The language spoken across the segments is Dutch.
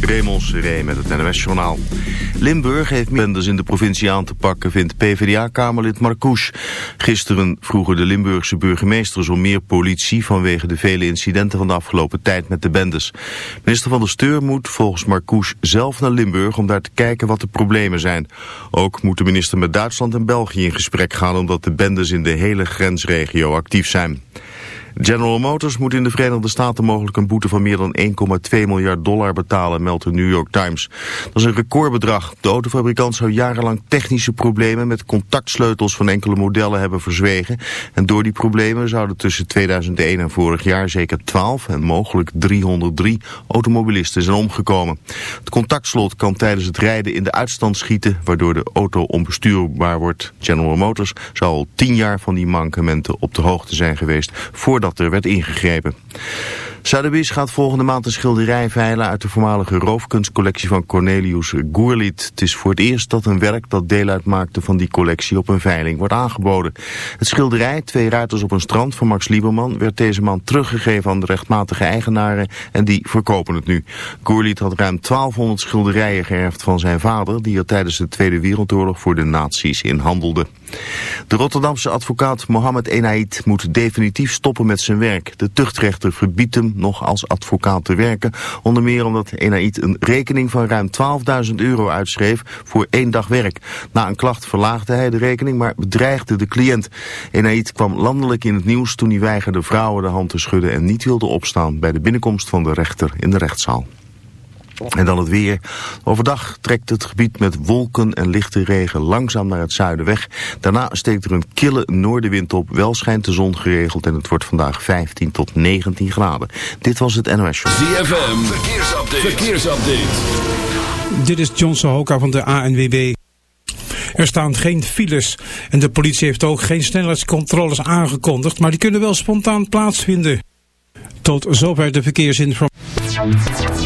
Raymond Seré met het NOS-journaal. Limburg heeft bendes in de provincie aan te pakken, vindt PvdA-kamerlid Marcouch. Gisteren vroegen de Limburgse burgemeesters om meer politie... vanwege de vele incidenten van de afgelopen tijd met de bendes. Minister van der Steur moet volgens Marcouch zelf naar Limburg... om daar te kijken wat de problemen zijn. Ook moet de minister met Duitsland en België in gesprek gaan... omdat de bendes in de hele grensregio actief zijn. General Motors moet in de Verenigde Staten mogelijk een boete van meer dan 1,2 miljard dollar betalen, meldt de New York Times. Dat is een recordbedrag. De autofabrikant zou jarenlang technische problemen met contactsleutels van enkele modellen hebben verzwegen. En door die problemen zouden tussen 2001 en vorig jaar zeker 12 en mogelijk 303 automobilisten zijn omgekomen. Het contactslot kan tijdens het rijden in de uitstand schieten, waardoor de auto onbestuurbaar wordt. General Motors zou al 10 jaar van die mankementen op de hoogte zijn geweest voordat dat er werd ingegrepen. Sotheby's gaat volgende maand een schilderij veilen uit de voormalige roofkunstcollectie van Cornelius Goerlit. Het is voor het eerst dat een werk dat deel uitmaakte van die collectie op een veiling wordt aangeboden. Het schilderij, Twee Ruiters op een strand van Max Lieberman, werd deze maand teruggegeven aan de rechtmatige eigenaren en die verkopen het nu. Goerlit had ruim 1200 schilderijen geërfd van zijn vader, die er tijdens de Tweede Wereldoorlog voor de nazi's in handelde. De Rotterdamse advocaat Mohammed Enaid moet definitief stoppen met zijn werk. De tuchtrechter verbiedt hem nog als advocaat te werken. Onder meer omdat Enaid een rekening van ruim 12.000 euro uitschreef voor één dag werk. Na een klacht verlaagde hij de rekening, maar bedreigde de cliënt. Enaid kwam landelijk in het nieuws toen hij weigerde vrouwen de hand te schudden en niet wilde opstaan bij de binnenkomst van de rechter in de rechtszaal. En dan het weer. Overdag trekt het gebied met wolken en lichte regen langzaam naar het zuiden weg. Daarna steekt er een kille noordenwind op. Wel schijnt de zon geregeld en het wordt vandaag 15 tot 19 graden. Dit was het NOS Show. ZFM, verkeersupdate. verkeersupdate. Dit is John Sohoka van de ANWB. Er staan geen files en de politie heeft ook geen snelheidscontroles aangekondigd, maar die kunnen wel spontaan plaatsvinden. Tot zover de verkeersinformatie.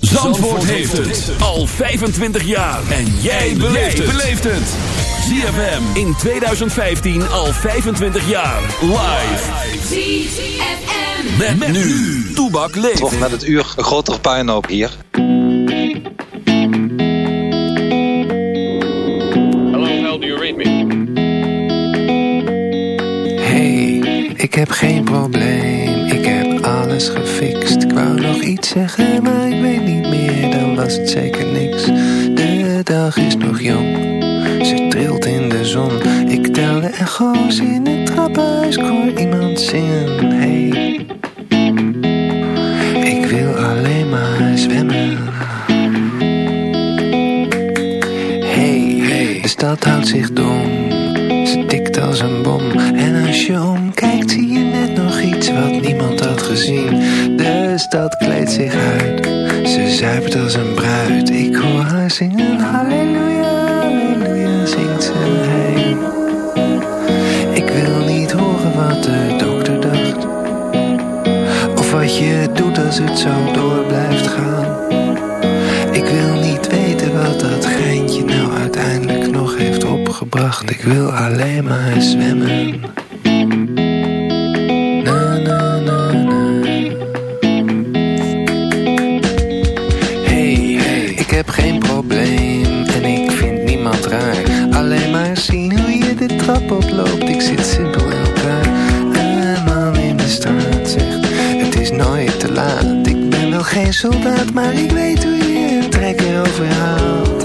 Zandvoort heeft het al 25 jaar. En jij beleeft het. ZFM in 2015 al 25 jaar. Live. ZFM. Met, nu. Toebak leeft. Toch met het uur een grotere puinhoop hier. Hello, how do you read me? Hey, ik heb geen probleem. Alles gefixt. Ik wou nog iets zeggen, maar ik weet niet meer. Dan was het zeker niks. De dag is nog jong. Ze trilt in de zon. Ik tel de echo's in het trappenhuis. Ik hoor iemand zingen. Hey, ik wil alleen maar zwemmen. Hey, hey, de stad houdt zich dom. Ze tikt als een bom. En als je omkijkt, De stad kleedt zich uit. Ze zuipt als een bruid. Ik hoor haar zingen. Halleluja, halleluja, zingt ze. Hey. Ik wil niet horen wat de dokter dacht. Of wat je doet als het zo door blijft gaan. Ik wil niet weten wat dat geintje nou uiteindelijk nog heeft opgebracht. Ik wil alleen maar zwemmen. Ik zit simpel in elkaar. Een man in de straat zegt: Het is nooit te laat. Ik ben wel geen soldaat, maar ik weet hoe je een trekker overhaalt.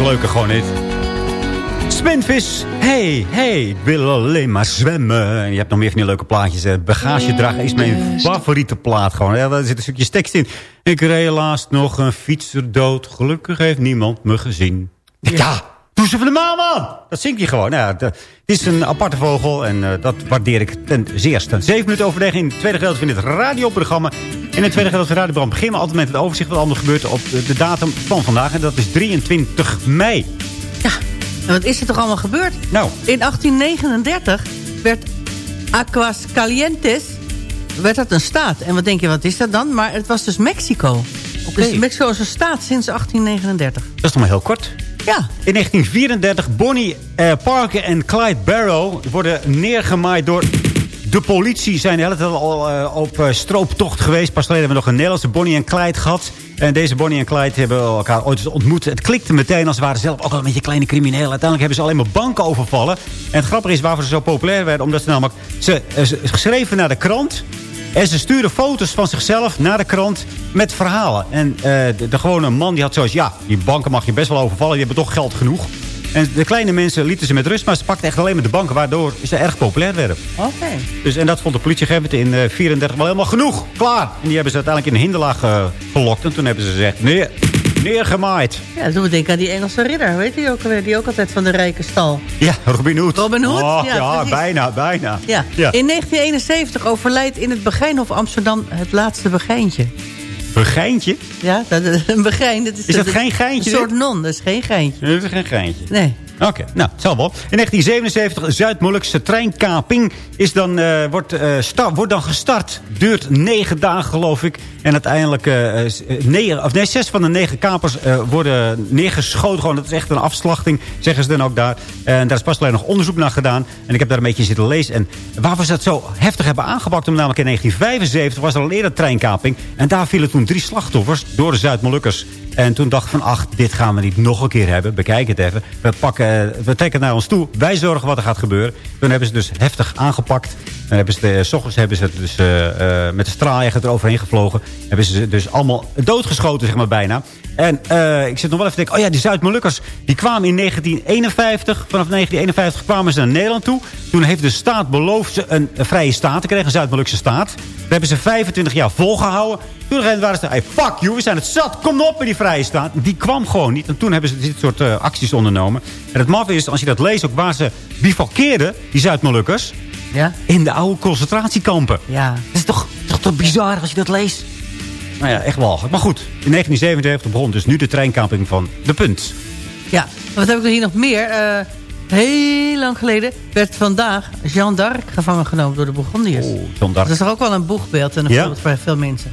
Leuker gewoon niet. Spinvis, hey, hey, ik wil alleen maar zwemmen. En je hebt nog meer van die leuke plaatjes. hè. Bagage dragen is mijn favoriete plaat gewoon. Ja, daar zit een stukje tekst in. Ik reed laatst nog een fietser dood. Gelukkig heeft niemand me gezien. Ja, doe ze van de maan, man! Dat zingt hij gewoon. Nou, ja, het is een aparte vogel en eh, dat waardeer ik ten zeerste. Zeven minuten overweg in het tweede gedeelte van dit radioprogramma. In het tweede gedeelte van het radioprogramma beginnen we altijd met het overzicht... wat allemaal gebeurt op de, datum van vandaag. En dat is 23 mei. Ja, en wat is er toch allemaal gebeurd? Nou, In 1839 werd Aguas Calientes werd dat een staat. En wat denk je, wat is dat dan? Maar het was dus Mexico. Dus Mexico is een staat sinds 1839. dat is nog maar heel kort. Ja, In 1934, Bonnie eh, Parker en Clyde Barrow worden neergemaaid door de politie. Zijn de al eh, op eh, strooptocht geweest. Pas geleden hebben we nog een Nederlandse Bonnie en Clyde gehad. En deze Bonnie en Clyde hebben elkaar ooit ontmoet. Het klikte meteen als ze waren zelf ook al een beetje kleine criminelen. Uiteindelijk hebben ze alleen maar banken overvallen. En het grappige is waarvoor ze zo populair werden. Omdat ze namelijk... Ze, eh, schreven naar de krant... En ze sturen foto's van zichzelf naar de krant met verhalen. En de, gewone man die had zoals... ja, die banken mag je best wel overvallen. Die hebben toch geld genoeg. En de kleine mensen lieten ze met rust. Maar ze pakten echt alleen maar de banken... waardoor ze erg populair werden. oké. Dus, en dat vond de politiegever in 1934 wel helemaal genoeg. Klaar. En die hebben ze uiteindelijk in de hinderlaag eh, gelokt. En toen hebben ze gezegd... neer, neergemaaid. Ja, dat doe ik denken aan die Engelse ridder. Weet je ook alweer? Die ook altijd van de rijke stal. Ja, Robin Hood. Robin Hood? Oh, Ja, ja, bijna, bijna. Ja. Ja. In 1971 overlijdt in het Begijnhof Amsterdam het laatste begijntje. Een geintje? Ja, dat, een begijn. Dat is, Is dat geen geintje, Een soort non, dat is geen geintje. Dat is geen geintje. Nee. Oké, nou, zal wel. In 1977, Zuid-Molukse treinkaping is dan, eh, wordt, eh, sta- wordt dan gestart. Duurt negen dagen, geloof ik. En uiteindelijk, eh, negen, of zes van de negen kapers worden neergeschoten. Gewoon, dat is echt een afslachting, zeggen ze dan ook daar. En daar is pas alleen nog onderzoek naar gedaan. En ik heb daar een beetje zitten lezen. En waarvoor ze dat zo heftig hebben aangepakt... namelijk in 1975 was er al eerder treinkaping. En daar vielen toen drie slachtoffers door de Zuid-Molukkers. En toen dacht ik van, ach, dit gaan we niet nog een keer hebben. Bekijk het even. We, pakken, eh, we trekken het naar ons toe. Wij zorgen wat er gaat gebeuren. Toen hebben ze dus heftig aangepakt. Dan hebben ze de, s ochtends hebben ze het dus eh, eh, met de straaljager eroverheen gevlogen. Hebben ze dus allemaal doodgeschoten, zeg maar, bijna. En eh, ik zit nog wel even te denken... oh ja, die Zuid-Molukkers, die kwamen in 1951... vanaf 1951 kwamen ze naar Nederland toe. Toen heeft de staat beloofd ze een, vrije staat te krijgen. Een Zuid-Molukse staat. Dat hebben ze 25 jaar volgehouden. Toen waren ze... Hey, fuck you, we zijn het zat. Kom op met die vrije staat. Die kwam gewoon niet. En toen hebben ze dit soort eh, acties ondernomen. En het maf is, als je dat leest, ook waar ze bivakkeerden... die Zuid-Molukkers... Ja? in de oude concentratiekampen. Ja. Dat is toch, toch, toch bizar als je dat leest? Nou ja, echt walgelijk. Maar goed, in 1977 begon dus nu de treinkamping van De Punt. Ja, wat heb ik er hier nog meer? Eh, heel lang geleden werd vandaag Jeanne d'Arc gevangen genomen door de Burgondiërs. Oh. Dat is toch ook wel een boegbeeld en een Ja. voorbeeld voor veel mensen.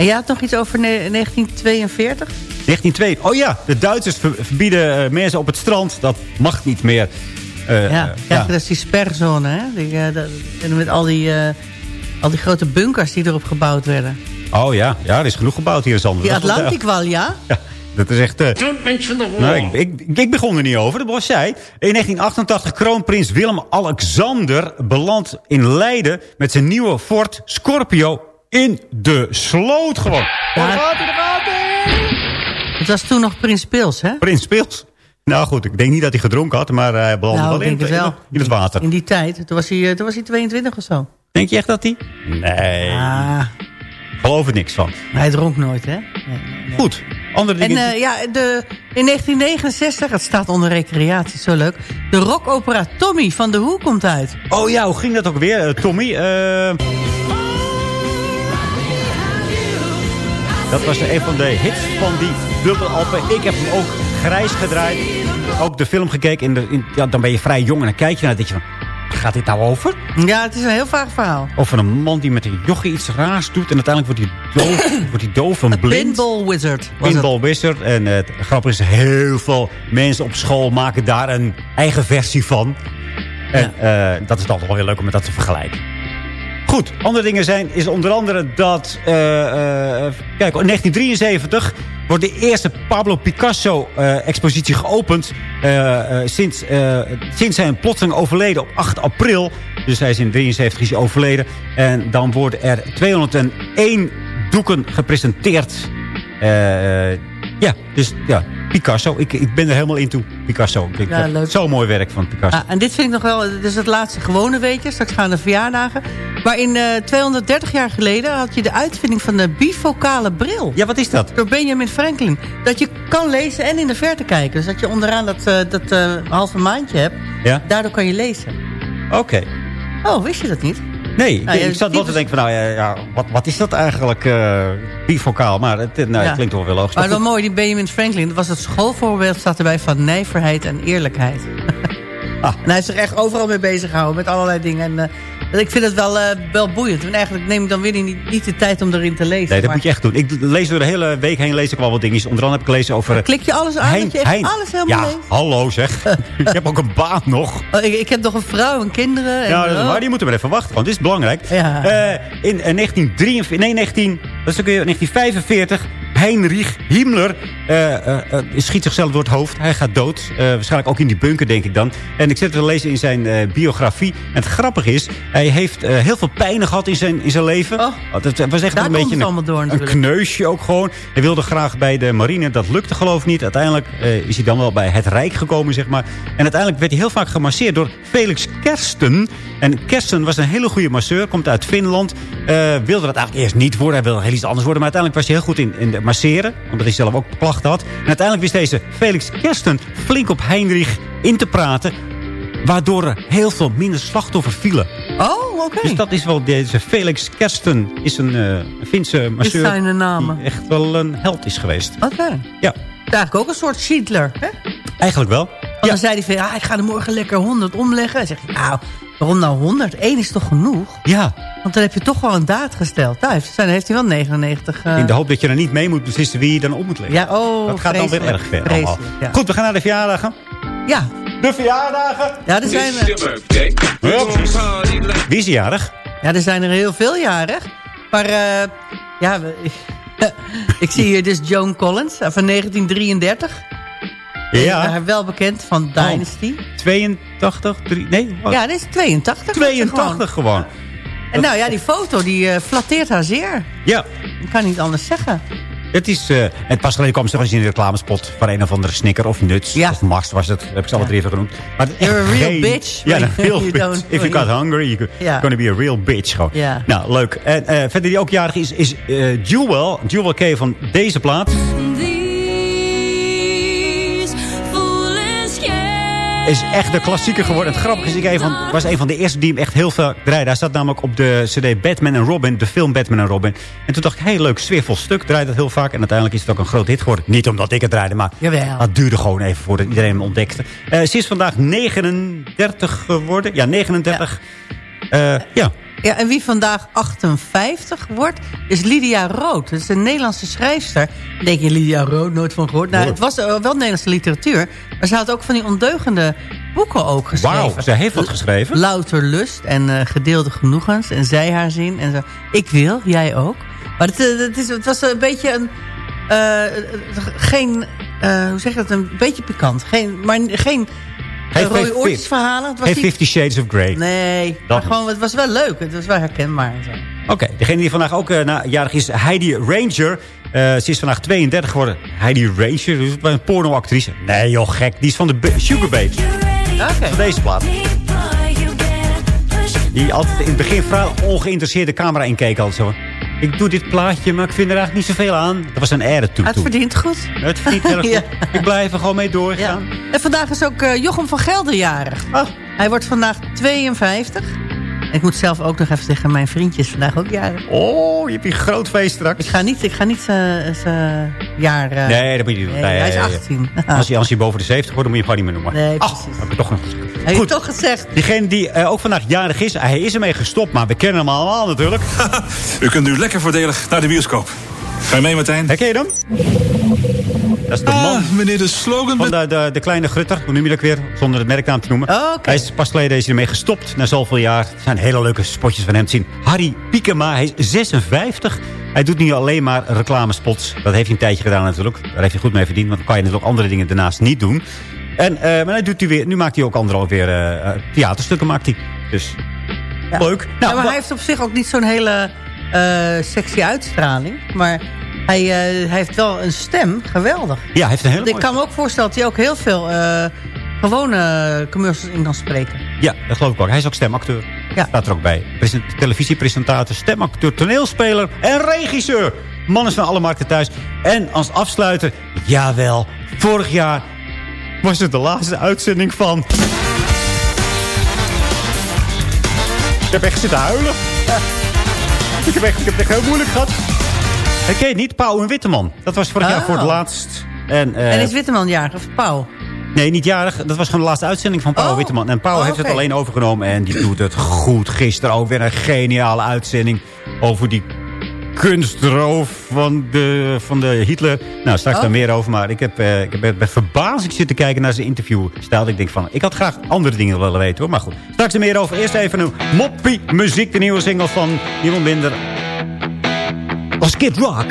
En jij had nog iets over ne- 1942? 1902. Oh ja, de Duitsers ver- verbieden eh, mensen op het strand. Dat mag niet meer. Eh, ja, eh, kijk, dat is die sperrzone, hè? Die, eh, dat- en met al die, eh, al die grote bunkers die erop gebouwd werden. Oh ja, ja, er is genoeg gebouwd hier in Zandvoort. Die Dat is wel- Atlantikwal, ja? Ja, dat is echt... eh, nou, ik, ik, ik begon er niet over, dat was jij. In 1988 kroonprins Willem-Alexander belandt in Leiden... met zijn nieuwe Ford Scorpio in de sloot gewoon. Daar gaat hij, daar gaat hij! Het was toen nog Prins Pils, hè? Prins Pils. Nou goed, ik denk niet dat hij gedronken had, maar hij belandde Nou, wel, ik in, denk het in- wel. in het water. In die tijd. Toen was hij, eh, toen was hij 22 of zo. Denk je echt dat hij? Nee, Ah, geloof er niks van. hij dronk nooit, hè? Nee, nee, nee. Goed, andere En dingen... eh, ja, de, in 1969, het staat onder recreatie, zo leuk. De rockopera Tommy van de Hoe komt uit. Oh ja, hoe ging dat ook weer, eh, Tommy? Eh, dat was een van de hits van die dubbelalpen. Ik heb hem ook grijs gedraaid. Ook de film gekeken. In de, in, ja, dan ben je vrij jong en dan kijk je naar. denk je van, gaat dit nou over? Ja, het is een heel vaag verhaal. Over een man die met een jochie iets raars doet. En uiteindelijk wordt hij doof, wordt hij doof en blind. Pinball Wizard. het. Pinball Wizard. En eh, het grappige is, heel veel mensen op school maken daar een eigen versie van. En eh, dat is dan toch wel heel leuk om met dat te vergelijken. Goed, andere dingen zijn, is onder andere dat... eh, eh, kijk, in 1973 wordt de eerste Pablo Picasso-expositie geopend. eh, eh, sinds, sinds zijn plotseling overleden op 8 april. Dus hij is in 73 is overleden. En dan worden er 201 doeken gepresenteerd. Eh, ja, dus ja, Picasso. Ik, ik ben er helemaal in toe, Picasso. Ik vind Ja, leuk. Zo'n mooi werk van Picasso. Ah, en dit vind ik nog wel, dit is het laatste gewone weetje. Straks gaan de verjaardagen. Maar in eh 230 jaar geleden had je de uitvinding van de bifocale bril. Ja, wat is dat? Door Benjamin Franklin. Dat je kan lezen en in de verte kijken. Dus dat je onderaan dat, eh, dat eh, halve maandje hebt. Ja? Daardoor kan je lezen. Oké. Oh, wist je dat niet? Nee, ik, Nou, ik zat wel te denken van, nou ja, ja wat, wat is dat eigenlijk, eh bifocaal? Maar het, nou, Ja. het klinkt toch wel logisch. Maar Maar wel mooi, die Benjamin Franklin. Dat was het schoolvoorbeeld, staat erbij van nijverheid en eerlijkheid. Ah. En hij heeft zich echt overal mee bezig gehouden, met allerlei dingen. En eh, ik vind het wel, eh, wel boeiend. En eigenlijk neem ik dan weer niet, niet de tijd om erin te lezen. nee, dat Maar moet je echt doen. Ik lees door de hele week heen lees ik wel wat dingetjes. Onder andere heb ik gelezen over... eh, Klik je alles aan, Hein- dat je echt Hein. alles helemaal Ja, leest? hallo zeg. ik heb ook een baan nog. Oh, ik, ik heb nog een vrouw en kinderen. En, Ja, dat is waar. Die moeten we even wachten, want dit is belangrijk. Ja. Eh, in eh, 1943, nee, 19, dat is ook weer 1945... Heinrich Himmler eh, eh, eh, schiet zichzelf door het hoofd. Hij gaat dood. Waarschijnlijk ook in die bunker, denk ik dan. En ik zit het te lezen in zijn biografie. En het grappige is, hij heeft heel veel pijn gehad in zijn, in zijn leven. Oh. het was echt een beetje door een, kneusje ook gewoon. Hij wilde graag bij de marine. Dat lukte geloof ik niet. Uiteindelijk is hij dan wel bij het Rijk gekomen, zeg maar. En uiteindelijk werd hij heel vaak gemasseerd door Felix Kersten. En Kersten was een hele goede masseur. Komt uit Finland. Wilde dat eigenlijk eerst niet worden. Hij wilde heel iets anders worden. Maar uiteindelijk was hij heel goed in, in de masseren. Omdat hij zelf ook klachten had. En uiteindelijk wist deze Felix Kersten flink op Heinrich in te praten. Waardoor er heel veel minder slachtoffers vielen. Oh, oké. Dus dat is wel deze Felix Kersten. Is een eh, Finse masseur. zijn de namen. Die echt wel een held is geweest. Oké. Ja, Dat is eigenlijk ook een soort Schindler, hè? eigenlijk wel. Want dan zei hij van, ja, ik ga er morgen lekker 100 omleggen. Dan zeg je, nou, waarom nou 100? Eén is toch genoeg? Ja, Want dan heb je toch wel een daad gesteld. Nou, heeft, dan heeft hij wel 99... eh, in de hoop dat je er niet mee moet beslissen wie je dan op moet leggen. Ja, oh, dat gaat dan weer erg ver ja. Goed, we gaan naar de verjaardagen. Ja, De verjaardagen! ja, er zijn, precies. Wie is jarig? ja, er zijn er heel veel jarig. Maar eh, ja, we- ik zie hier dus Joan Collins van 1933. Ja, Ja. wel bekend van Dynasty. 82, 3, nee, wat? Ja, dit is 82. 82 gewoon. En nou ja, die foto die eh, flatteert haar zeer. Ja, Ik kan niet anders zeggen. het is... eh en pas geleden kwam ze nog eens in de reclamespot... voor een of andere snicker of nuts. Ja. Of Mars was het. Heb ik ze alle drie even genoemd. Maar You're a real geen- bitch Ja, een real you bitch. don't- If you got hungry, you're Ja. gonna be a real bitch. Gewoon. Ja. Nou, leuk. En eh, verder die ook jarig is, is eh Jewel. Jewel K van deze plaat. Is echt de klassieker geworden. Het grappige is, ik een van, was een van de eerste die hem echt heel veel draaide. Hij zat namelijk op de cd Batman en Robin, de film Batman en Robin. En toen dacht ik, heel leuk, sfeervol stuk, draaide het heel vaak. En uiteindelijk is het ook een groot hit geworden. Niet omdat ik het draaide, maar Jawel. het duurde gewoon even voordat iedereen hem ontdekte. Eh, ze is vandaag 39 geworden. Ja, 39. Ja. ja. Ja, en wie vandaag 58 wordt, is Lydia Rood. Dat is een Nederlandse schrijfster. Dan denk je, Lydia Rood, nooit van gehoord. Nou, het was eh, wel Nederlandse literatuur. Maar ze had ook van die ondeugende boeken ook geschreven. Wauw, ze heeft wat geschreven. Louter lust en uh, gedeelde genoegens en zij haar zin. En zo. Ik wil, jij ook. Maar het, eh, het, is, het was een beetje een... Uh, geen, hoe zeg je dat, een beetje pikant. Geen, maar geen Geen rode oortjes verhalen. Geen Fifty Shades of Grey. Nee, maar gewoon, het was wel leuk. Het was wel herkenbaar. Oké, okay, degene die vandaag ook uh, na, jarig is, Heidi Ranger. Uh, ze is vandaag 32 geworden. Heidi Ranger, dus een pornoactrice. Nee joh, gek. Die is van de Sugar Babes. Oké. Van deze plaat. Die altijd in het begin vooral ongeïnteresseerd de camera inkeek. Altijd zo. Ik doe dit plaatje, maar ik vind er eigenlijk niet zoveel aan. Dat was een air toe. Het verdient goed. Het verdient heel goed. ja. Ik blijf er gewoon mee doorgaan. Ja. En vandaag is ook uh, Jochem van Gelder jarig. Oh. Hij wordt vandaag 52. Ik moet zelf ook nog even zeggen, mijn vriendje is vandaag ook jarig. Oh, je hebt een groot feest straks. Ik ga niet, ik ga niet zijn jaar... Uh, nee, dat moet je niet doen. Nee, hij is 18. als, hij, als hij boven de 70 wordt, dan moet je hem gewoon niet meer noemen. Nee, precies. Oh, heb ik toch nog Hij heeft toch gezegd. Diegene die uh, ook vandaag jarig is, hij is ermee gestopt, maar we kennen hem allemaal natuurlijk. U kunt nu lekker voordelig naar de bioscoop. Ga je mee, Martijn? Herken je hem? Dat is de ah, man meneer de slogan... van de, de, de kleine grutter. Hoe noem je dat weer? Zonder het merknaam te noemen. Oh, okay. Hij is pas geleden is ermee gestopt. Na zoveel jaar. Er zijn hele leuke spotjes van hem te zien. Harry Piekema. Hij is 56. Hij doet niet alleen maar reclamespots. Dat heeft hij een tijdje gedaan natuurlijk. Daar heeft hij goed mee verdiend. Want dan kan je natuurlijk andere dingen daarnaast niet doen. En, uh, maar hij doet hij weer, nu maakt hij ook andere weer uh, theaterstukken. Maakt hij. Dus ja. leuk. Nou, ja, maar hij heeft op zich ook niet zo'n hele uh, sexy uitstraling. Maar hij, uh, hij, heeft wel een stem. Geweldig. Ja, hij heeft een hele Ik kan me ook voorstellen dat hij ook heel veel uh, gewone commercials in kan spreken. Ja, dat geloof ik ook. Hij is ook stemacteur. Ja. Staat er ook bij. Present televisiepresentator, stemacteur, toneelspeler en regisseur. Man is van alle markten thuis. En als afsluiter, jawel, vorig jaar was het de laatste uitzending van... Ik heb echt zitten huilen. Ik heb, echt, ik heb echt heel moeilijk gehad. Ik ken niet, Pauw en Witteman. Dat was vorig oh. jaar voor het laatst. En, uh, en is Witteman jarig of Pauw? Nee, niet jarig. Dat was gewoon de laatste uitzending van Pauw oh. Witteman. En Pauw oh, heeft okay. het alleen overgenomen. En die doet het goed. Gisteren ook weer een geniale uitzending over die kunstroof van de, van de Hitler. Nou, straks Oh. daar meer over. Maar ik heb, uh, ik heb met verbazing zitten kijken naar zijn interview. Stijl. Ik denk van, ik had graag andere dingen willen weten hoor. Maar goed, straks er meer over. Eerst even een moppie muziek. De nieuwe single van niemand minder was Kid Rock.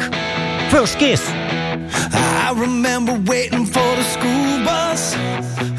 First Kiss. I remember waiting for the school bus.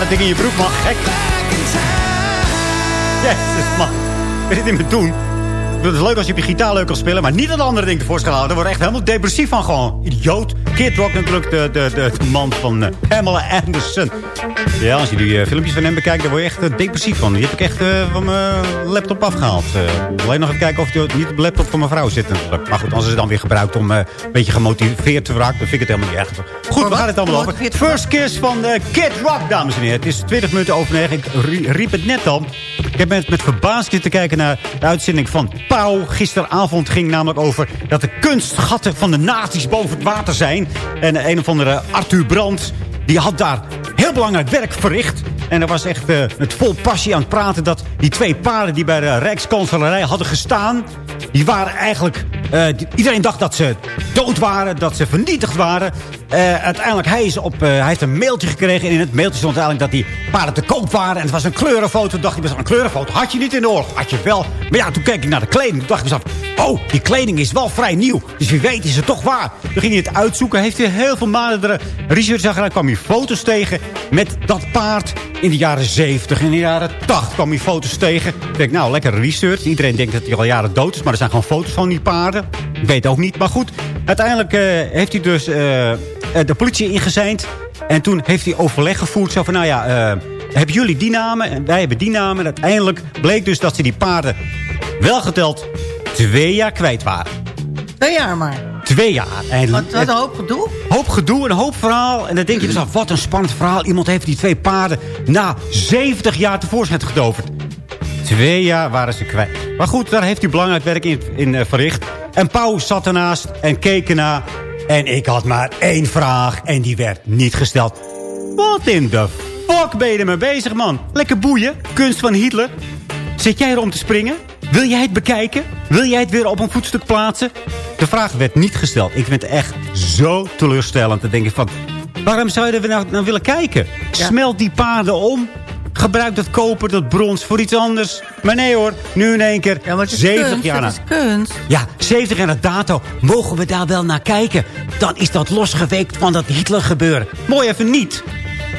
Het ding in je broek, man. Gek. Jezus, man. Wil je dit niet meer doen? Het is leuk als je op je gitaar leuk kan spelen, maar niet dat andere ding tevoorschijn halen. Daar word echt helemaal depressief van gewoon. Idioot. Kid Rock natuurlijk, de, de, de, de man van eh, Pamela Anderson. Ja, als je die eh, filmpjes van hem bekijkt, daar word je echt eh, depressief van. Die heb ik echt van mijn laptop afgehaald. Eh, alleen nog even kijken of die niet op de laptop van mijn vrouw zit. Maar goed, als ze het dan weer gebruikt om een beetje gemotiveerd te raken, dan vind ik het helemaal niet echt. Goed, we gaan het allemaal over. First Kiss van Kid Rock, dames en heren. Het is 20 minuten over 9. Ik rie- riep het net al. Ik heb met, met verbazing zitten kijken naar de uitzending van Pauw. Gisteravond ging namelijk over dat de kunstgatten van de nazi's boven het water zijn. En een of andere Arthur Brandt, die had daar heel belangrijk werk verricht. En er was echt eh, met vol passie aan het praten dat die twee paarden die bij de Rijkskanselarij hadden gestaan... die waren eigenlijk... eh, iedereen dacht dat ze dood waren, dat ze vernietigd waren. Eh, uiteindelijk hij is op, eh, hij heeft een mailtje gekregen. En in het mailtje stond eigenlijk dat die paarden te koop waren. En het was een kleurenfoto. Dacht best een kleurenfoto had je niet in de oorlog. Had je wel. Maar ja, toen keek ik naar de kleding. Toen dacht ik mezelf, oh, die kleding is wel vrij nieuw. Dus wie weet is het toch waar. Toen ging hij het uitzoeken. Heeft hij heel veel maanden research aan gedaan. kwam hij foto's tegen met dat paard. In de jaren 70, in de jaren 80 kwam hij foto's tegen. Ik denk, nou, lekker research. Iedereen denkt dat hij al jaren dood is. Maar er zijn gewoon foto's van die paarden. Ik weet ook niet. Maar goed, uiteindelijk eh, heeft hij dus eh, eh, de politie ingezeind. En toen heeft hij overleg gevoerd. Zo van, nou ja, hebben jullie die namen? En wij hebben die namen. En uiteindelijk bleek dus dat ze die paarden wel geteld twee jaar kwijt waren. Twee jaar maar. Twee jaar. En Wat, wat een hoop gedoe. hoop gedoe, een hoop verhaal. En dan denk je dus af, wat een spannend verhaal. Iemand heeft die twee paarden na 70 jaar tevoorschijn getoverd. Twee jaar waren ze kwijt. Maar goed, daar heeft hij belangrijk werk in, in eh, verricht. En Pauw zat ernaast en keek ernaar. En ik had maar één vraag en die werd niet gesteld. Wat in de fuck ben je ermee bezig, man? Lekker boeien, kunst van Hitler. Zit jij er om te springen? Wil jij het bekijken? Wil jij het weer op een voetstuk plaatsen? De vraag werd niet gesteld. Ik vind het echt zo teleurstellend. Dan denk ik van, waarom zou je er nou, nou willen kijken? Smelt die paarden om. Gebruik dat koper, dat brons voor iets anders. Maar nee hoor, nu in één keer Ja, maar het is 70 kunst, jaar is kunst. Ja, 70 jaar na dato. Mogen we daar wel naar kijken? Dan is dat losgeweekt van dat Hitler gebeuren. Mooi even niet.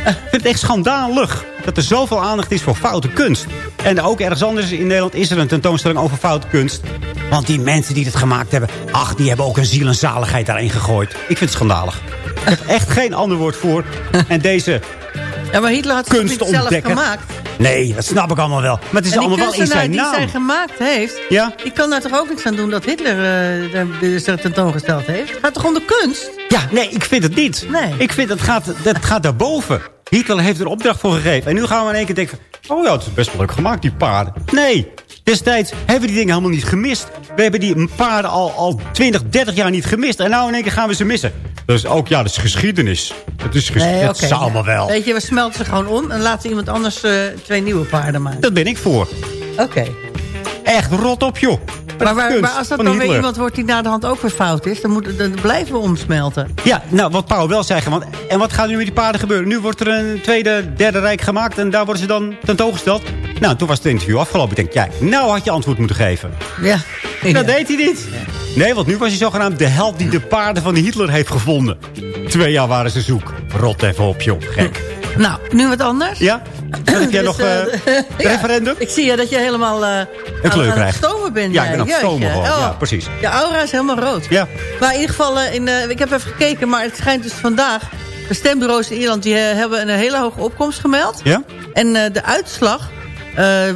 Eh, Ik vind het echt schandalig dat er zoveel aandacht is voor foute kunst. En ook ergens anders in Nederland is er een tentoonstelling over foute kunst. Want die mensen die het gemaakt hebben... ach, die hebben ook een ziel en zaligheid daarin gegooid. Ik vind het schandalig. Ik heb echt geen ander woord voor. En deze Ja, maar Hitler had het kunst niet zelf ontdekken... gemaakt. Nee, dat snap ik allemaal wel. Maar het is die allemaal wel in zijn die naam. zij gemaakt heeft... Ja? die kan daar toch ook niks aan doen dat Hitler zich tentoongesteld heeft? Het gaat toch om de kunst? Ja, nee, ik vind het niet. Nee. Ik vind het gaat, dat gaat daarboven. Hitler heeft er opdracht voor gegeven. En nu gaan we in één keer denken... oh ja, het is best wel leuk gemaakt, die paarden. Nee, destijds hebben we die dingen helemaal niet gemist. We hebben die paarden al, al 20, 30 jaar niet gemist. En nou in één keer gaan we ze missen. Dus ook, ja, dat is geschiedenis. Het is ges Nee, het oké. is allemaal wel. Weet je, we smelten ze gewoon om en laten iemand anders eh, twee nieuwe paarden maken. Dat ben ik voor. Oké. Echt rot op, joh. Maar, waar- maar als dat dan weer iemand wordt die na de hand ook weer fout is... dan, moet, dan blijven we omsmelten. Ja, nou, wat Paul wel zeggen. Want, en wat gaat er nu met die paarden gebeuren? Nu wordt er een tweede, derde rijk gemaakt... en daar worden ze dan tentoongesteld. Nou, toen was het interview afgelopen. Ik denk, ja, nou had je antwoord moeten geven. Ja. Dat deed hij niet. Nee, want nu was hij zogenaamd de held die de paarden van Hitler heeft gevonden. Twee jaar waren ze zoek. Rot even op, joh. Gek. Nou, nu wat anders. Ja? Dan heb jij Dus, nog eh, referendum? Ik zie ja, dat je helemaal Een kleur aan, krijgt. stomen bent. Ja, ik ben aan het stomen gewoon. Oh, Ja, precies. Je aura is helemaal rood. Ja. Maar in ieder geval, in, ik heb even gekeken, maar het schijnt dus vandaag... de stembureaus in Ierland die, hebben een hele hoge opkomst gemeld. Ja? En de uitslag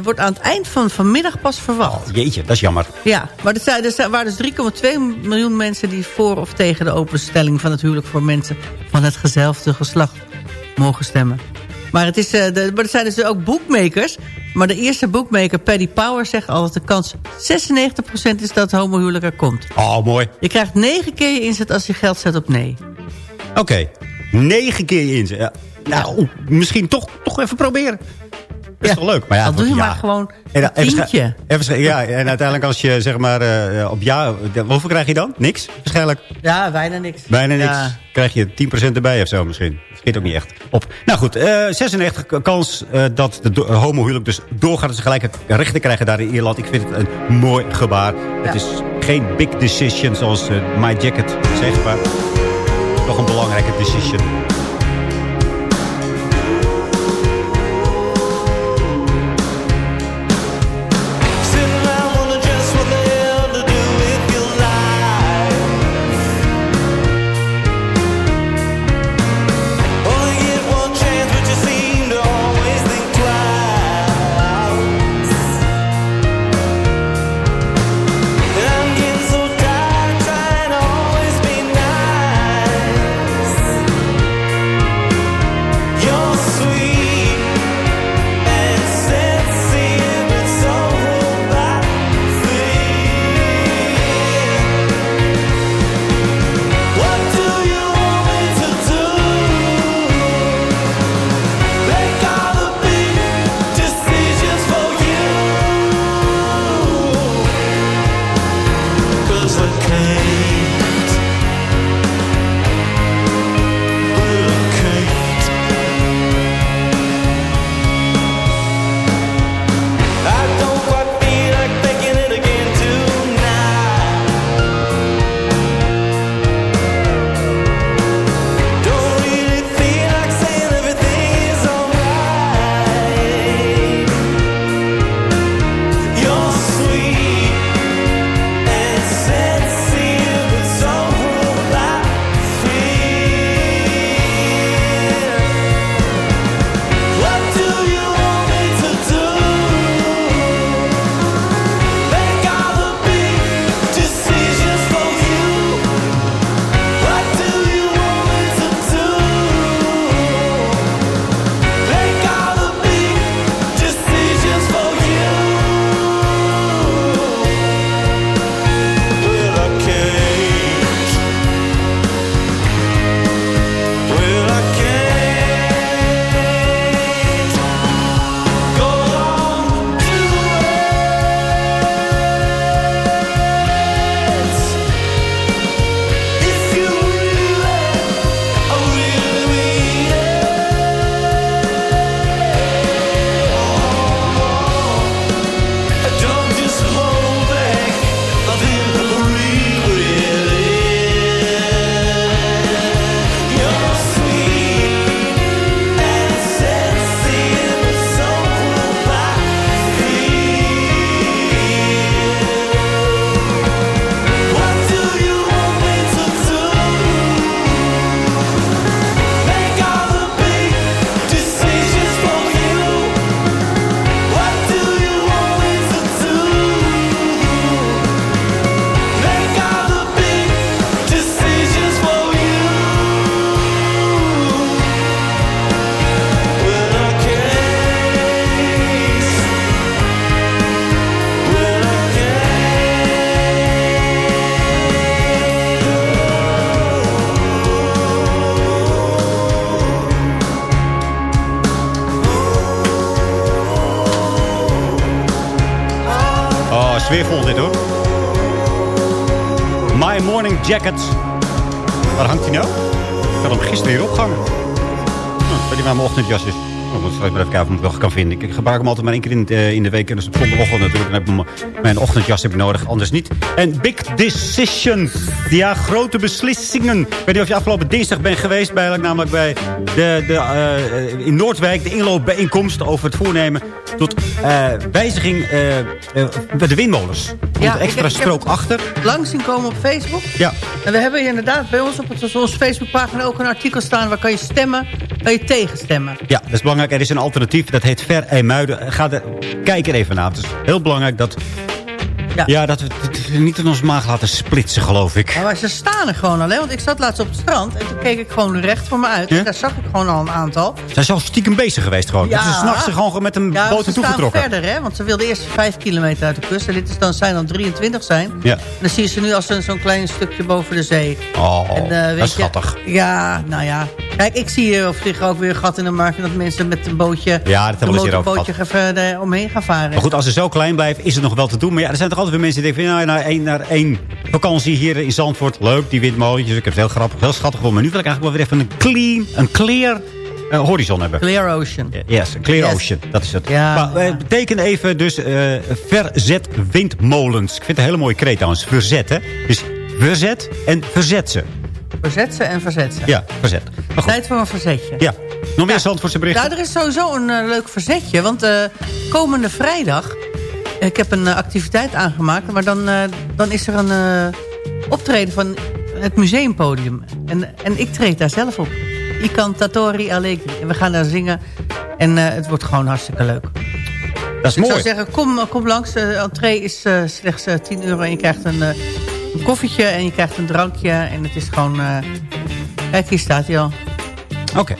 wordt aan het eind van vanmiddag pas verwacht. Jeetje, dat is jammer. Ja, maar er, zijn, er waren dus 3,2 miljoen mensen... die voor of tegen de openstelling van het huwelijk voor mensen... van het gezelfde geslacht mogen stemmen. Maar, het is, eh, de, maar er zijn dus ook boekmakers. Maar de eerste boekmaker, Paddy Power, zegt al dat de kans 96% is dat homohuwelijk er komt. Oh, mooi. Je krijgt negen keer je inzet als je geld zet op nee. Oké. Negen keer je inzet. Ja. Nou, misschien toch, toch even proberen. Dat is toch leuk? Maar ja, Dan het doe je maar gewoon En een en tientje. en ja, en uiteindelijk als je zeg maar eh, op ja... Hoeveel krijg je dan? Niks? Waarschijnlijk. Ja, bijna niks. Bijna niks. Krijg je 10% erbij of zo misschien. Dat schiet ook niet echt op. Nou goed, eh 96 kans eh, dat de homohuwelijk dus doorgaat. Dat ze gelijke rechten krijgen daar in Ierland. Ik vind het een mooi gebaar. Het is geen big decision zoals eh, My Jacket zegt. Maar toch een belangrijke decision. Jacket. Waar hangt hij nou? Ik had hem gisteren hier opgehangen. Hm, weet je waar mijn ochtendjas is? Oh, ik moet straks maar even kijken of ik hem nog kan vinden. Ik gebruik hem altijd maar één keer in, de- in de week. En dat is op zondagochtend natuurlijk. Dan heb ik mijn- mijn ochtendjas heb ik nodig, anders niet. En Big Decisions. Ja, grote beslissingen. Ik weet niet of je afgelopen dinsdag bent geweest. Bij, namelijk bij de, de, eh, in Noordwijk. De inloopbijeenkomst over het voornemen tot eh, wijziging eh, eh, bij de windmolens. Ja, extra ik strook achter. Langs zien komen op Facebook. Ja. En we hebben hier inderdaad bij ons op het, onze Facebookpagina ook een artikel staan... waar kan je stemmen, kan je tegenstemmen. Ja, dat is belangrijk. Er is een alternatief. Dat heet Ver en Muiden. Ga er, kijk er even naar. Het is heel belangrijk dat, ja. dat we het niet in ons maag laten splitsen, geloof ik. Ja, maar ze staan er gewoon alleen. Want ik zat laatst op het strand en toen keek ik gewoon recht voor me uit. Ja? Daar zag ik gewoon al een aantal. Ze zijn zo stiekem bezig geweest gewoon. Ja. Ze zijn s'nachts gewoon met een boot ze naartoe staan getrokken. verder, hè? Want ze wilden eerst 5 kilometer uit de kust. En dit is dan, zijn dan 23 zijn. Ja. En dan zie je ze nu als zo'n klein stukje boven de zee. Oh, En, eh, weet dat is je, schattig. Ja, nou ja. Kijk, ik zie hier of zich ook weer een gat in de markt... en dat mensen met een bootje, Ja, dat hebben een gaan, eh, omheen gaan varen. Maar goed, als ze zo klein blijven, is het nog wel te doen. Maar ja, er zijn toch altijd weer mensen die denken... Van, ja, naar, één, naar één vakantie hier in Zandvoort. Leuk, die windmolentjes. Ik heb het heel grappig, heel schattig gevonden. Maar nu wil ik eigenlijk wel weer even een clean, een clear eh, horizon hebben. Clear Ocean. Yes, clear Yes. ocean. Dat is het. Ja, maar eh, beteken even dus eh, verzet windmolens. Ik vind het een hele mooie kreet trouwens. Verzet, hè. Dus verzet en verzet ze. Verzet ze en verzet ze. Ja, verzet. Maar goed. Tijd voor een verzetje. Ja. Nog meer Zandvoortse berichten? Nou, er is sowieso een eh, leuk verzetje. Want eh, komende vrijdag... Ik heb een eh, activiteit aangemaakt. Maar dan, dan is er een optreden van het museumpodium. En, en ik treed daar zelf op. I Cantatori Allegri. En we gaan daar zingen. En het wordt gewoon hartstikke leuk. Dat is Ik mooi. zou zeggen, kom, kom langs. De entree is slechts eh, 10 euro. En je krijgt een, een koffietje en je krijgt een drankje. En het is gewoon... eh, kijk, hier staat hij al. Oké.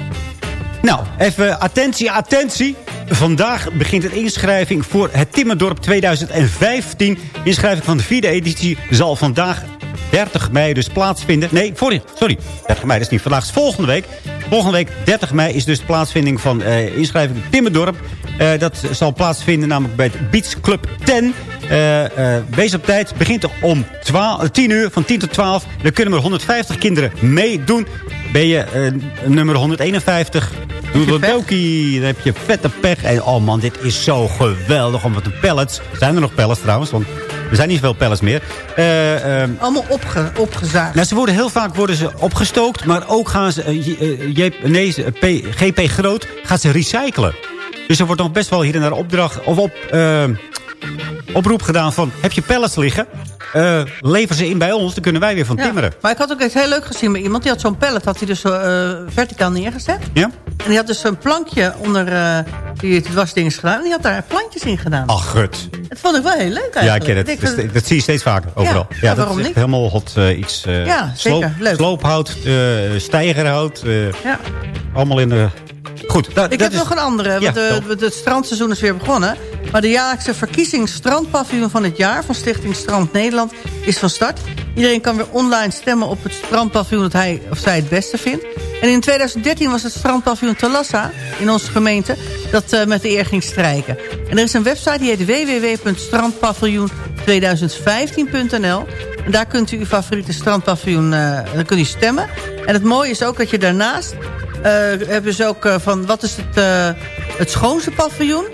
Nou, even attentie, attentie. Vandaag begint het inschrijving voor het Timmerdorp 2015. Inschrijving van de vierde editie zal vandaag 30 mei dus plaatsvinden. Nee, sorry, sorry. 30 mei, is niet vandaag, is volgende week. Volgende week, 30 mei, is dus de plaatsvinding van eh, inschrijving Timmerdorp. Eh, dat zal plaatsvinden namelijk bij het Beach Club 10. Eh, eh, wees op tijd. Het begint om 12, 10 uur, van 10 tot 12. Dan kunnen er 150 kinderen meedoen. Ben je eh, nummer 151... Doedeldokie, dan heb je vette pech. En oh man, dit is zo geweldig. Om wat de pellets. Zijn er nog pellets trouwens? Want er zijn niet zoveel pellets meer. Eh, ehm, Allemaal opge, opgezaagd. nou, ze worden heel vaak worden ze opgestookt. Maar ook gaan ze... eh, J- eh, nee, P- GP Groot gaat ze recyclen. Dus er wordt nog best wel hier en daar opdracht... Of op, eh, oproep gedaan van... Heb je pellets liggen? Eh, lever ze in bij ons. Dan kunnen wij weer van Ja. timmeren. Maar ik had ook iets heel leuk gezien bij iemand. Die had zo'n pallet, had hij dus eh, verticaal neergezet. Ja? En die had dus een plankje onder eh die het wasding is gedaan. En die had daar plantjes in gedaan. Ach, gut. Dat vond ik wel heel leuk eigenlijk. Ja, ik ken het. Dat, dat- dat zie je steeds vaker overal. ja, dat waarom is echt niet? helemaal hot iets. Ja, zeker. sloop- Leuk. Sloophout, stijgerhout. Ja. Allemaal in de... Goed, da- Ik heb is... nog een andere, want Ja, de- het strandseizoen is weer begonnen. Maar de jaarlijkse verkiezing strandpaviljoen van het jaar... van Stichting Strand Nederland is van start. Iedereen kan weer online stemmen op het strandpaviljoen... dat hij of zij het beste vindt. En in 2013 was het strandpaviljoen Talassa in onze gemeente... dat eh, met de eer ging strijken. En er is een website die heet www.strandpaviljoen2015.nl. Daar kunt u uw favoriete strandpaviljoen... eh, dan kunt u stemmen. En het mooie is ook dat je daarnaast... eh, hebben ze ook eh, van wat is het, het schoonste paviljoen...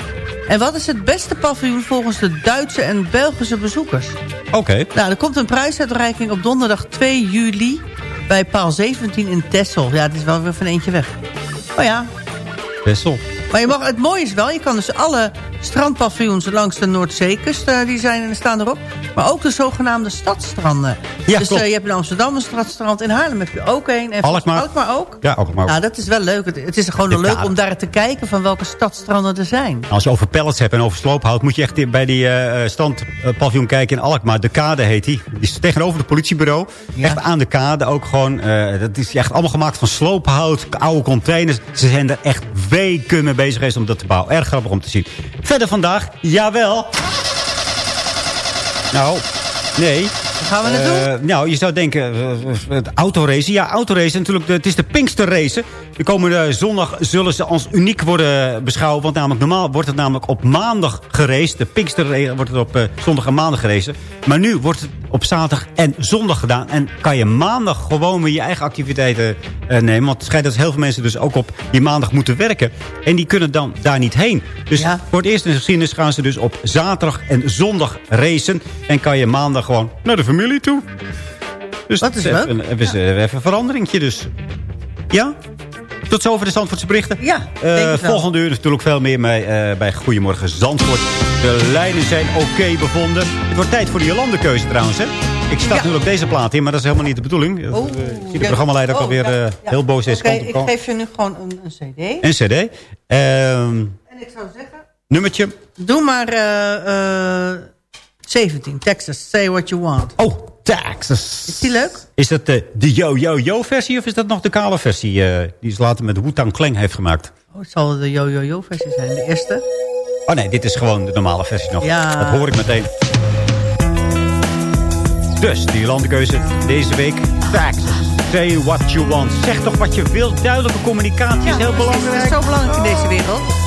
en wat is het beste paviljoen volgens de Duitse en Belgische bezoekers. Oké. Nou, er komt een prijsuitreiking op donderdag 2 juli... bij paal 17 in Texel. Ja, het is wel weer van eentje weg. Oh ja, Wessel. Maar je mag, het mooie is wel, je kan dus alle strandpaviljoens langs de Noordzeekust, eh, die zijn, staan erop. Maar ook de zogenaamde stadstranden. Ja, dus eh, je hebt in Amsterdam een stadstrand, in Haarlem heb je ook een. En Alkmaar. Alkmaar ook. Ja, ook maar. Nou, dat is wel leuk. Het, het is gewoon De leuk om daar te kijken van welke stadstranden er zijn. Als je over pellets hebt en over sloophout... moet je echt bij die eh strandpaviljoen kijken in Alkmaar. De kade heet die. Die is tegenover het politiebureau. Echt aan de kade ook gewoon. dat is echt allemaal gemaakt van sloophout, oude containers. Ze zijn er echt weken mee bezig geweest om dat te bouwen. Erg grappig om te zien. Verder vandaag, jawel. Nou, nee. gaan we naartoe? Eh, nou, je zou denken, uh, het autoracen. Ja, autoracen natuurlijk. Het is de Pinkster race. De komende zondag zullen ze als uniek worden beschouwd. Want namelijk normaal wordt het namelijk op maandag geraced. De Pinkster wordt het op uh, zondag en maandag geracen. Maar nu wordt het op zaterdag en zondag gedaan. En kan je maandag gewoon weer je eigen activiteiten nemen. Want het schijnt dat heel veel mensen dus ook op die maandag moeten werken. En die kunnen dan daar niet heen. Dus ja. voor het eerst in de geschiedenis gaan ze dus op zaterdag en zondag racen. En kan je maandag gewoon naar de familie toe. Dus dat is leuk. Even, even, ja. even een veranderingje dus. Ja? Tot zover de Zandvoortse berichten. Ja, uh, Volgende uur natuurlijk veel meer bij, uh, bij Goedemorgen Zandvoort. De lijnen zijn oké okay bevonden. Het wordt tijd voor de Jolandekeuze trouwens, hè? Ik sta ja. nu op deze plaat in, maar dat is helemaal niet de bedoeling. Oh, ik zie de programmaleider ook oh, alweer heel boos deze okay, kant op. Ik geef je nu gewoon een, een cd. Een cd. Um, en ik zou zeggen... Nummertje? Doe maar 17, Texas, Say What You Want. Oh, Texas. Is die leuk? Is dat de, de yo-yo-yo-versie of is dat nog de kale versie... Uh, die ze later met Wu-Tang Clan heeft gemaakt? Oh, het zal de yo-yo-yo-versie zijn, de eerste. Oh nee, dit is gewoon de normale versie nog. Ja. Dat hoor ik meteen. Dus, die landkeuze deze week. Texas, say what you want. Zeg toch wat je wilt. Duidelijke communicatie ja, is heel belangrijk. Dat is zo belangrijk in deze wereld.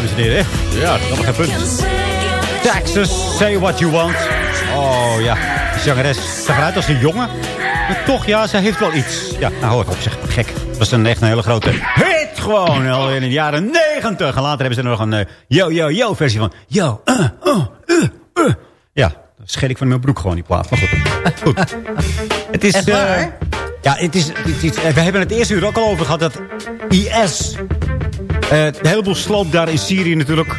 Dames en heren. Ja, dat is allemaal geen punt. Texas, say what you want. Oh ja, de zangeres zag eruit als een jongen. Maar toch, ja, ze heeft wel iets. Ja, nou hoor ik op, zeg. Gek. Dat was een echt een hele grote hit gewoon. Al in de jaren negentig. En later hebben ze er nog een uh, yo-yo-yo versie van. Yo, uh, uh, uh. Uh, ja, dan scheed ik van mijn broek gewoon die plaat. Maar goed. goed. Het is... Eh, ja, het is, het is, we hebben het eerste uur ook al over gehad dat IS... eh een heleboel sloopt daar in Syrië natuurlijk.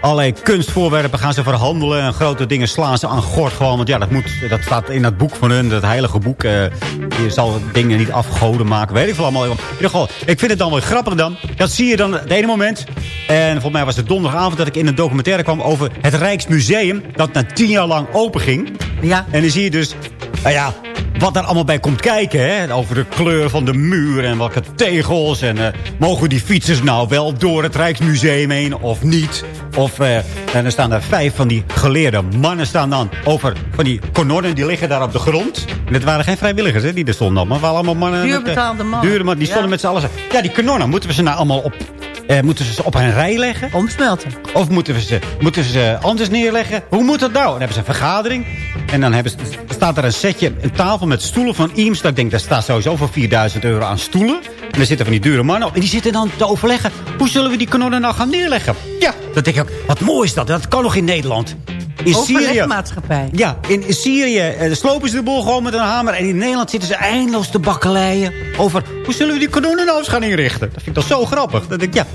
Allerlei kunstvoorwerpen gaan ze verhandelen. En grote dingen slaan ze aan gort gewoon. Want ja, dat, moet, dat staat in dat boek van hun. Dat heilige boek. eh, je zal dingen niet afgoden maken. Weet ik veel allemaal. In ieder geval, ik vind het dan wel grappig dan. Dat zie je dan het ene moment. En volgens mij was het donderdagavond dat ik in een documentaire kwam over het Rijksmuseum. Dat na tien jaar lang open ging. Ja. En dan zie je dus, nou ja, wat daar allemaal bij komt kijken. Hè? Over de kleur van de muur en welke tegels. En eh, mogen die fietsers nou wel door het Rijksmuseum heen of niet? Of, eh, en dan staan er vijf van die geleerde mannen staan dan over van die kanonnen. Die liggen daar op de grond. En het waren geen vrijwilligers hè, die er stonden. Maar waren allemaal mannen. Duur met, eh, betaalde mannen. Die stonden Ja. met z'n allen. Ja, die kanonnen, moeten we ze nou allemaal op... eh, moeten we ze op een rij leggen? Omsmelten. Of moeten we ze, moeten we ze anders neerleggen? Hoe moet dat nou? Dan hebben ze een vergadering. En dan hebben ze, staat er een setje, een tafel met stoelen van Eames. Dat ik denk, daar staat sowieso voor 4000 euro aan stoelen. En er zitten van die dure mannen op. En die zitten dan te overleggen. Hoe zullen we die kanonnen nou gaan neerleggen? Ja, dat denk ik ook. Wat mooi is dat. Dat kan nog in Nederland. In Syrië, ja, in Syrië eh, slopen ze de boel gewoon met een hamer. En in Nederland zitten ze eindeloos te bakkeleien over... hoe zullen we die kanonnen nou eens gaan inrichten? Dat vind ik toch zo grappig. Dat ik, ja,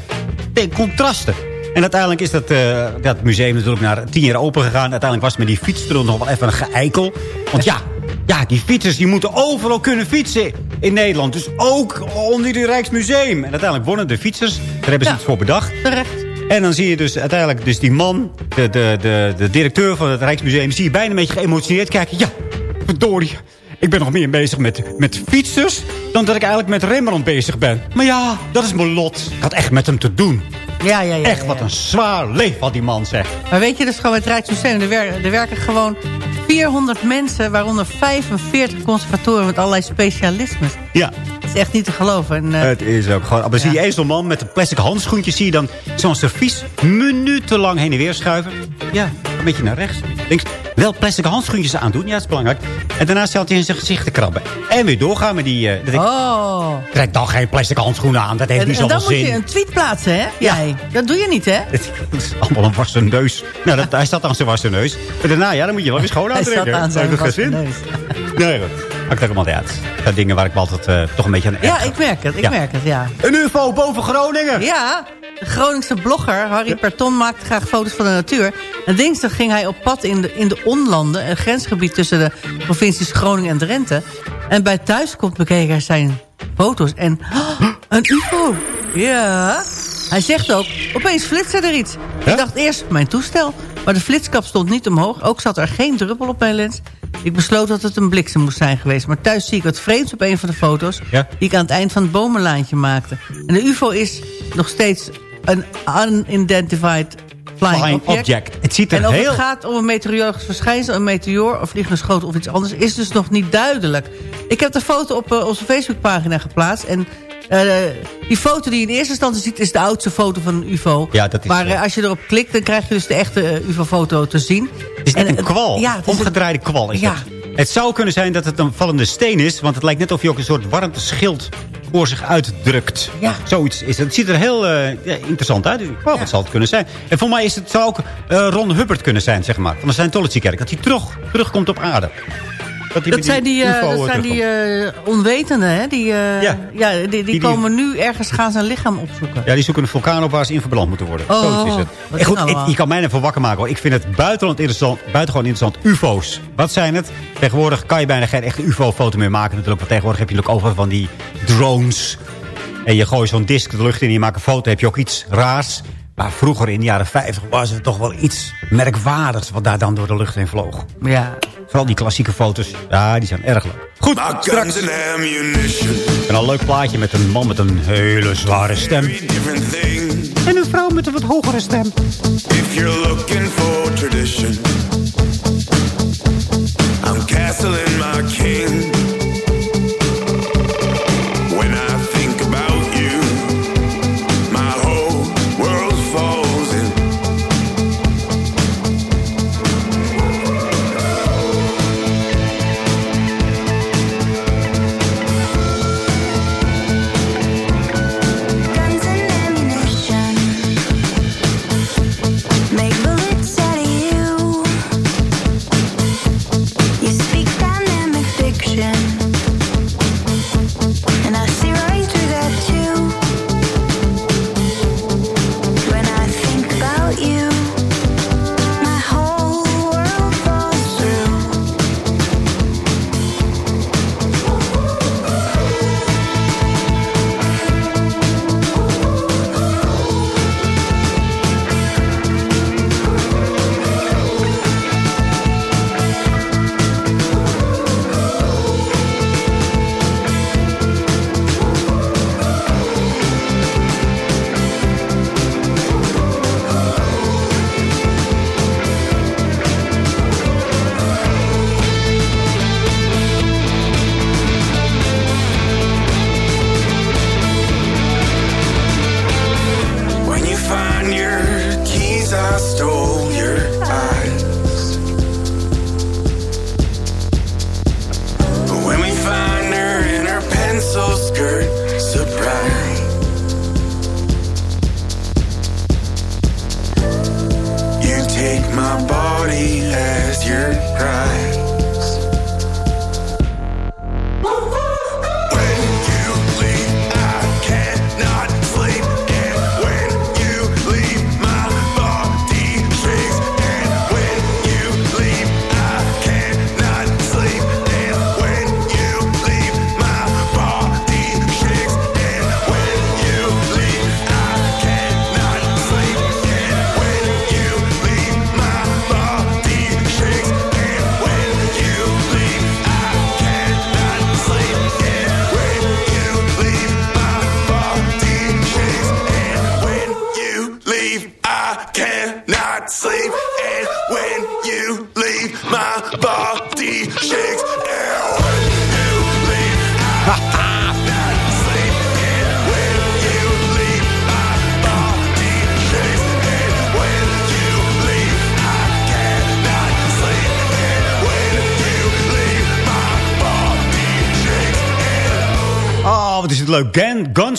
nee, contrasten. En uiteindelijk is dat, eh, dat museum natuurlijk na tien jaar open gegaan. Uiteindelijk was het met die fietsstrul nog wel even een geëikel. Want ja, ja, die fietsers die moeten overal kunnen fietsen in Nederland. Dus ook onder die Rijksmuseum. En uiteindelijk wonnen de fietsers. Daar hebben ze Ja. iets voor bedacht. Terecht. En dan zie je dus uiteindelijk dus die man, de, de, de, de directeur van het Rijksmuseum... zie je bijna een beetje geëmotioneerd kijken. Ja, verdorie. Ik ben nog meer bezig met, met fietsers... dan dat ik eigenlijk met Rembrandt bezig ben. Maar ja, dat is mijn lot. Ik had echt met hem te doen. Ja, ja, ja. Echt, ja, wat ja. een zwaar leven had die man, zeg. Maar weet je, dus gewoon het Rijksmuseum, er, wer- er werken gewoon 400 mensen, waaronder 45 conservatoren met allerlei specialismes. Ja, Dat is echt niet te geloven. En, eh, het is ook gewoon... Maar zie je eens zo'n man met een plastic handschoentje... zie je dan zo'n servies minutenlang heen en weer schuiven. Ja, een beetje naar rechts. Links. Wel plastic handschoentjes aandoen, ja, dat is belangrijk. En daarna stelt hij in zijn gezicht te krabben. En weer doorgaan met die... eh, dat ik, oh. Trek dan geen plastic handschoenen aan, dat heeft En, niet en dan zoveel moet zin. je een tweet plaatsen, hè? Dat doe je niet, hè? Het is allemaal een wassen neus. Nou, dat, hij zat aan zijn wassen neus. Maar daarna, ja, dan moet je wel weer schoon Hij aantrekken. zat aan zijn wassen neus. Nee, goed. Maakt niet uit. Dat zijn dingen waar ik me altijd eh, toch een beetje aan Ja, ik merk het. Ik Ja. merk het, ja. Een ufo boven Groningen. Ja, de Groningse blogger Harry Perton maakt graag foto's van de natuur. En dinsdag ging hij op pad in de, in de onlanden... een grensgebied tussen de provincies Groningen en Drenthe. En bij thuiskomst bekeek hij zijn foto's. En oh, een ufo. Ja. Hij zegt ook, opeens flitste er iets. Ja? Ik dacht eerst, mijn toestel. Maar de flitskap stond niet omhoog. Ook zat er geen druppel op mijn lens. Ik besloot dat het een bliksem moest zijn geweest. Maar thuis zie ik wat vreemds op een van de foto's... Ja? die ik aan het eind van het bomenlaantje maakte. En de ufo is nog steeds een unidentified flying, Flying object. object. Het ziet er En of heel... het gaat om een meteorologisch verschijnsel, een meteoor... of vliegende schoot of iets anders, is dus nog niet duidelijk. Ik heb de foto op eh, onze Facebookpagina geplaatst... en eh, die foto die je in eerste instantie ziet... is de oudste foto van een ufo. Ja, dat is, maar eh, eh, als je erop klikt, dan krijg je dus de echte ufo-foto te zien. Het is net En een kwal. Ja, Omgedraaide kwal is Ja. het. Het zou kunnen zijn dat het een vallende steen is. Want het lijkt net of je ook een soort warmteschild voor zich uitdrukt. Ja. Zoiets is het. Het ziet er heel ja, interessant uit. Wow, Wat zal het kunnen zijn? En voor mij is het, zou ook Ron Hubbard kunnen zijn, zeg maar. Van de Scientology-kerk. Dat hij terug, terugkomt op aarde. Dat, zijn die, eh, dat zijn die eh, onwetenden, hè? Die, eh, Ja. ja. die, die, die- komen nu ergens gaan zijn lichaam opzoeken. Ja, die zoeken een vulkaan op waar ze in verbrand moeten worden. Oh, Zoiets is het. En goed, nou ik- je kan mij even wakker maken hoor. Ik vind het buitengewoon interessant, buitengewoon interessant. UFO's. Wat zijn het? Tegenwoordig kan je bijna geen echte UFO-foto meer maken natuurlijk. Want tegenwoordig heb je ook over van die drones. En je gooit zo'n disk de lucht in en je maakt een foto. heb je ook iets raars. Maar vroeger in de jaren 50 was het toch wel iets merkwaardigs... wat daar dan door de lucht heen vloog. Ja. Vooral die klassieke foto's. Ja, die zijn erg leuk. Goed, straks. En een leuk plaatje met een man met een hele zware stem. En een vrouw met een wat hogere stem. If you're looking for tradition,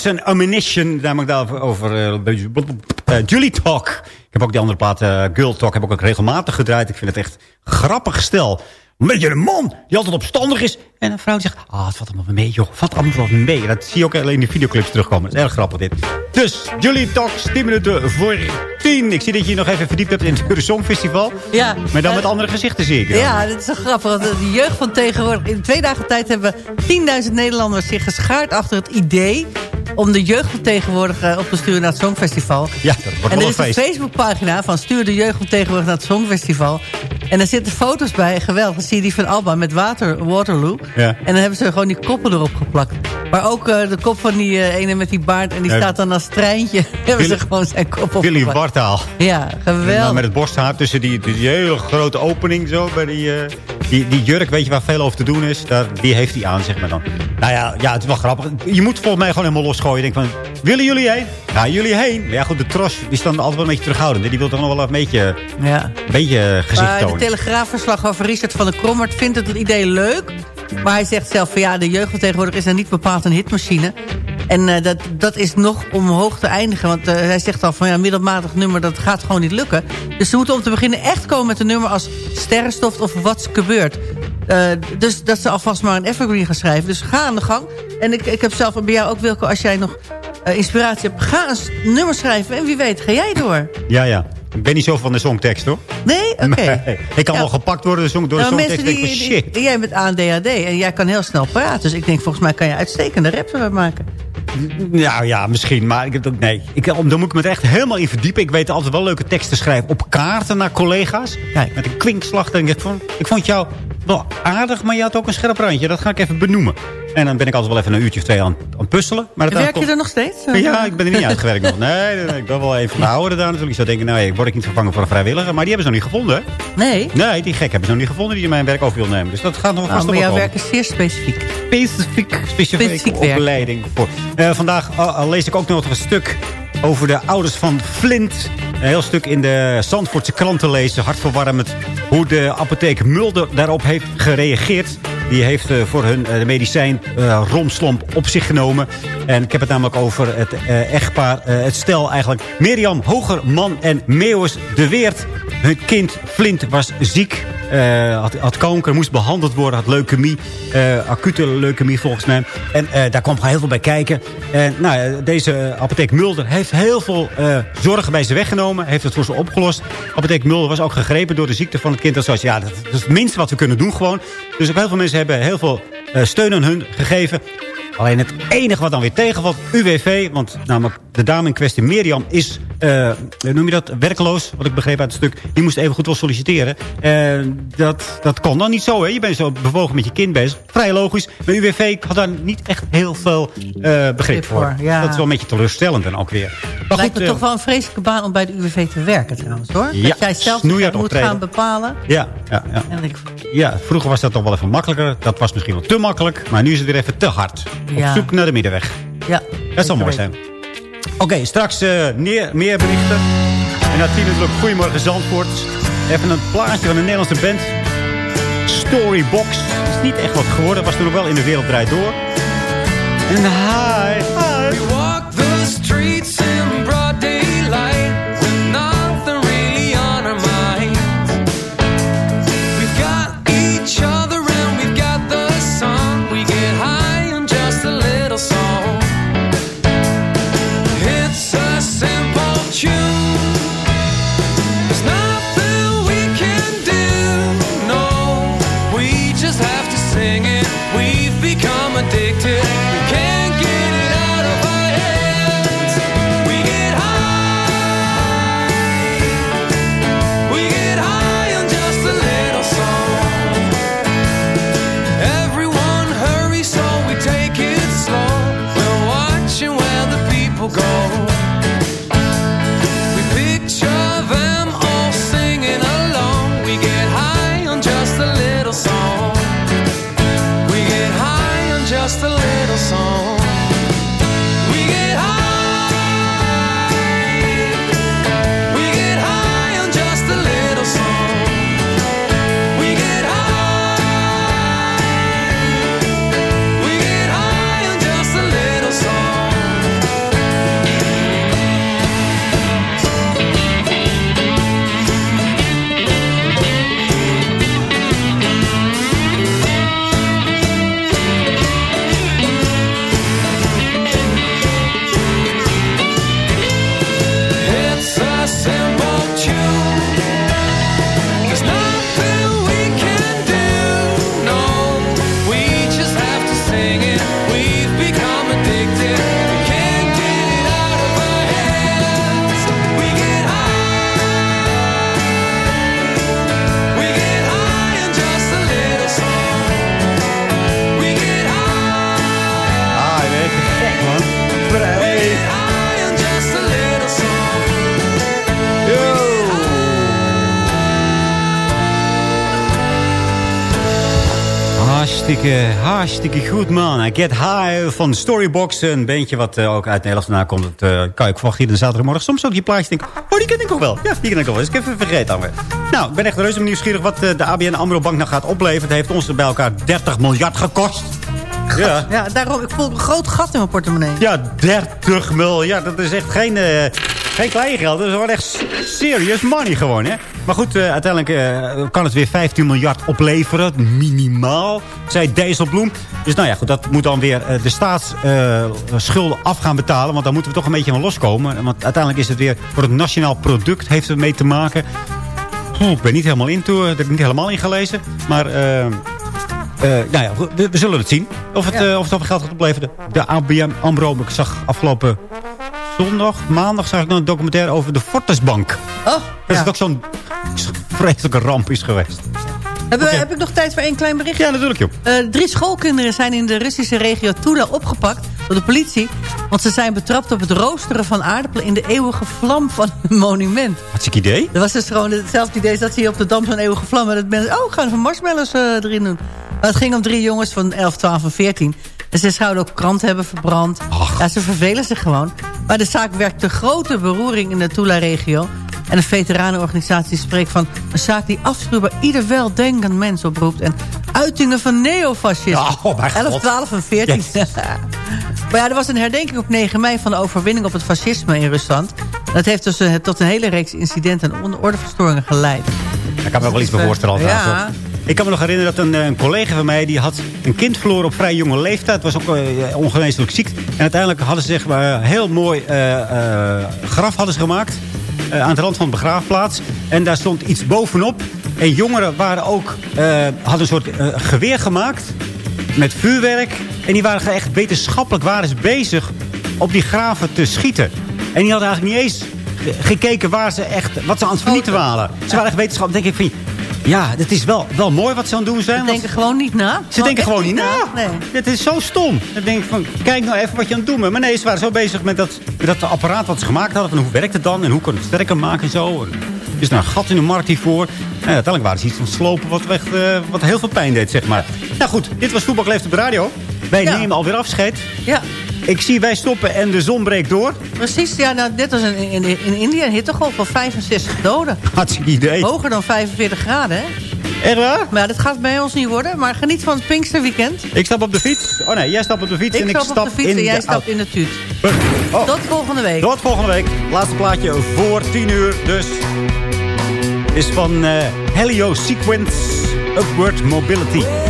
Guns and Ammunition. Daar mag ik daarover over, eh, Julie Talk. Ik heb ook die andere plaat, eh, Girl Talk, heb ik ook regelmatig gedraaid. Ik vind het echt grappig stel. Een beetje een man die altijd opstandig is. En een vrouw zegt, ah, het valt allemaal mee, joh. Valt allemaal mee. Dat zie je ook alleen in de videoclips terugkomen. Dat is erg grappig, dit. Dus, Julie Talks, 10 minuten voor 10. Ik zie dat je je nog even verdiept hebt in het Eurosong Festival. Ja. Maar dan Eh, met andere gezichten, zie ik. dan. Ja, dat is zo grappig. Want de jeugd van tegenwoordig... In twee dagen tijd hebben 10.000 Nederlanders zich geschaard achter het idee... om de jeugd van tegenwoordig eh, op te sturen naar het Songfestival. Ja, dat wordt en er is een. Facebookpagina van stuur de jeugd van tegenwoordig naar het Songfestival. En daar zitten foto's bij, geweldig. Dan zie je die van Alba met water, Waterloo. Ja. En dan hebben ze gewoon die koppen erop geplakt. Maar ook eh, de kop van die eh, ene met die baard. En die Ja. staat dan als treintje. hebben ze gewoon zijn kop op. Willy Wartaal. Ja, geweldig. met het borsthaar tussen die, die hele grote opening zo bij die, eh, die, die jurk, weet je waar veel over te doen is? Daar, die heeft hij aan, zeg maar dan. Nou ja, ja, het is wel grappig. Je moet volgens mij gewoon helemaal losgooien. Je denkt van, willen jullie heen? Ga jullie heen? Maar ja goed, de tros is dan altijd wel een beetje terughoudend. Die wil toch nog wel een beetje, Ja. een beetje gezicht Maar de tonen. telegraafverslag over Richard van der Krommert vindt het idee leuk. Maar hij zegt zelf van ja, de jeugd tegenwoordig is er niet bepaald een hitmachine. En eh, dat, dat is nog omhoog te eindigen. Want eh, hij zegt al van ja, middelmatig nummer, dat gaat gewoon niet lukken. Dus ze moeten om te beginnen echt komen met een nummer als Sterrenstof of Wat's gebeurd. Eh, dus dat ze alvast maar een evergreen gaan schrijven. Dus ga aan de gang. En ik, ik heb zelf bij jou ook, Wilco, als jij nog inspiratie hebt... ga een nummer schrijven en wie weet ga jij door. Ja, ja. Ik ben niet zo van de songtekst, hoor. Nee? Oké. Nee. Ik kan Ja. wel gepakt worden door de, song, door de Nou, songtekst. mensen die, ik van, shit. die- jij bent ADHD en jij kan heel snel praten. Dus ik denk, volgens mij kan je uitstekende raps erbij maken. Nou ja, misschien. Maar ik, nee, ik, dan moet ik me er echt helemaal in verdiepen. Ik weet altijd wel leuke teksten schrijven op kaarten naar collega's. Kijk. Met een kwinkslag. Dan denk ik, van, ik vond jou wel aardig, maar je had ook een scherp randje. Dat ga ik even benoemen. En dan ben ik altijd wel even een uurtje of twee aan, aan het puzzelen. Maar dat Werk je er nog steeds? Ja, ik ben er niet uitgewerkt nog. Nee, ik ben wel even ouderen daar natuurlijk. Ik zou denken, nou, hey, word ik niet vervangen voor een vrijwilliger? Maar die hebben ze nog niet gevonden? Nee? Nee, die gek hebben ze nog niet gevonden die mijn werk over wil nemen. Dus dat gaat nog Nou, vast maar jouw werk is zeer specifiek. Specifiek, specifiek, Specifiek opleiding voor. Eh, vandaag eh, lees ik ook nog een stuk over de ouders van Flint. Een heel stuk in de Zandvoortse krant te lezen. Hartverwarmend hoe de apotheek Mulder daarop heeft gereageerd. Die heeft eh, voor hun eh, de medicijn eh, romslomp op zich genomen. En ik heb het namelijk over het echtpaar, het stel eigenlijk. Mirjam Hogerman en Meeuwis de Weert. Hun kind Flint was ziek. had, had kanker, moest behandeld worden, had leukemie. acute leukemie volgens mij. En daar kwam gewoon heel veel bij kijken. En nou, deze apotheek Mulder heeft heel veel zorgen bij ze weggenomen. Heeft het voor ze opgelost. Apotheek Mulder was ook gegrepen door de ziekte van het kind. Dat was, ja, dat is het minste wat we kunnen doen gewoon. Dus ook heel veel mensen hebben heel veel eh, steun aan hun gegeven. Alleen het enige wat dan weer tegenvalt, UWV. Want namelijk de dame in kwestie, Mirjam, is, eh, hoe noem je dat, werkloos. Wat ik begreep uit het stuk. Die moest even goed wel solliciteren. En dat, dat kon dan niet zo. Hè. Je bent zo bewogen met je kind bezig. Vrij logisch. Maar UWV had daar niet echt heel veel eh, begrip voor. ja. Dat is wel een beetje teleurstellend dan ook weer. Maar Lijkt me eh, toch wel een vreselijke baan om bij de UWV te werken trouwens hoor. Ja, dat jij zelf moet optreden. gaan bepalen. Ja, ja, ja. En ik, ja, vroeger was dat toch wel even makkelijker. Dat was misschien wel te makkelijk. Maar nu is het weer even te hard. Op Ja. zoek naar de middenweg. ja, Dat zal mooi zijn. Oké, straks eh, meer, meer berichten. En na tien natuurlijk Goedemorgen Zandvoort. Even een plaatje van een Nederlandse band. Storybox. Is niet echt wat geworden. Was toen nog wel in de wereld draait door. En hi, hi. We walk the streets Hartstikke, goed, man. Get High van Storybox. Een beentje wat eh, ook uit Nederland vandaan komt. Dat eh, kan ik verwachten hier de zaterdagmorgen. Soms ook die plaatjes denk oh, die ken ik nog wel. Ja, die ken ik nog wel. Dus ik even vergeten dan weer. Nou, ik ben echt reuze nieuwsgierig wat eh, de ABN AMRO Bank nou gaat opleveren. Het heeft ons er bij elkaar 30 miljard gekost. Ja. Ja, daarom, ik voel een groot gat in mijn portemonnee. Ja, 30 miljard. Dat is echt geen, geen klein geld. Dat is gewoon echt serious money gewoon, hè. Maar goed, eh, uiteindelijk eh, kan het weer 15 miljard opleveren. Minimaal, zei Dijsselbloem. Dus nou ja, goed, dat moet dan weer eh, de staatsschulden af gaan betalen. Want dan moeten we toch een beetje van loskomen. Want uiteindelijk is het weer voor het nationaal product heeft het mee te maken. Hm, ik ben niet helemaal in toe, ik heb niet helemaal ingelezen. Maar... eh, nou ja, we, we zullen het zien. Of het, eh, of het over geld gaat opleveren. De, ABN AMRO, ik zag afgelopen zondag, maandag... zag ik nog een documentaire over de Fortisbank. Oh, Dat ja. is ook zo'n vreselijke ramp is geweest. Heb, heb ik nog tijd voor één klein berichtje? Ja, natuurlijk. Eh, drie schoolkinderen zijn in de Russische regio Tula opgepakt door de politie. Want ze zijn betrapt op het roosteren van aardappelen in de eeuwige vlam van een monument. Hartstikke idee. Dat was dus gewoon hetzelfde idee dat ze hier op de dam zo'n eeuwige vlam... en dat mensen, oh, gaan we marshmallows eh, erin doen. Maar het ging om drie jongens van 11, 12 en 14. En ze zouden ook krant hebben verbrand. Ja, ze vervelen zich gewoon. Maar de zaak werkt te grote beroering in de Tula-regio. En de veteranenorganisatie spreekt van een zaak die afschuwbaar ieder weldenkend mens oproept. En uitingen van neofascisme. Oh mijn 11, God. 12 en 14. maar ja, er was een herdenking op 9 mei van de overwinning op het fascisme in Rusland. Dat heeft dus eh, tot een hele reeks incidenten en ordeverstoringen geleid. Daar kan me ook wel iets bij voorstellen. Ja. Ik kan me nog herinneren dat een, eh, een collega van mij... die had een kind verloren op vrij jonge leeftijd. Was ook uh, ongeneeslijk ziek. En uiteindelijk hadden ze zeg maar een heel mooi eh, graf hadden ze gemaakt. aan de rand van de begraafplaats. En daar stond iets bovenop. En jongeren waren ook, hadden een soort geweer gemaakt. Met vuurwerk. En die waren echt wetenschappelijk waren ze bezig op die graven te schieten. En die hadden eigenlijk niet eens gekeken waar ze echt, wat ze aan het vernieten waren. Ze waren echt wetenschappelijk. denk ik van, ja, het is wel, wel mooi wat ze aan het doen zijn. Ze denken gewoon niet na. ze denken gewoon niet na. Nee. Het is zo stom. Dan denk ik van, kijk nou even wat je aan het doen bent. Maar nee, ze waren zo bezig met dat, met dat apparaat wat ze gemaakt hadden. Van hoe werkt het dan en hoe kan het sterker maken en zo. Er is nou een gat in de markt hiervoor. En uiteindelijk waren ze iets van slopen wat, echt, eh, wat heel veel pijn deed, zeg maar. Nou goed, dit was Voetbal Leeft op de Radio. Wij Ja. nemen alweer afscheid. Ja, Ik zie wij stoppen en de zon breekt door. precies. Ja, nou, dit was in, in, in India een hittegolf van 65 doden. Hartstikke idee. Hoger dan 45 graden, hè? Echt waar? Maar dat gaat bij ons niet worden. Maar geniet van het Pinksterweekend. Ik stap op de fiets. Oh nee, jij stapt op de fiets Ik en ik stap op de fiets en jij stapt in de tuut. Oh. Tot volgende week. Tot volgende week. Laatste plaatje voor 10 uur. Dus is van eh, Helio Sequence Upward Mobility.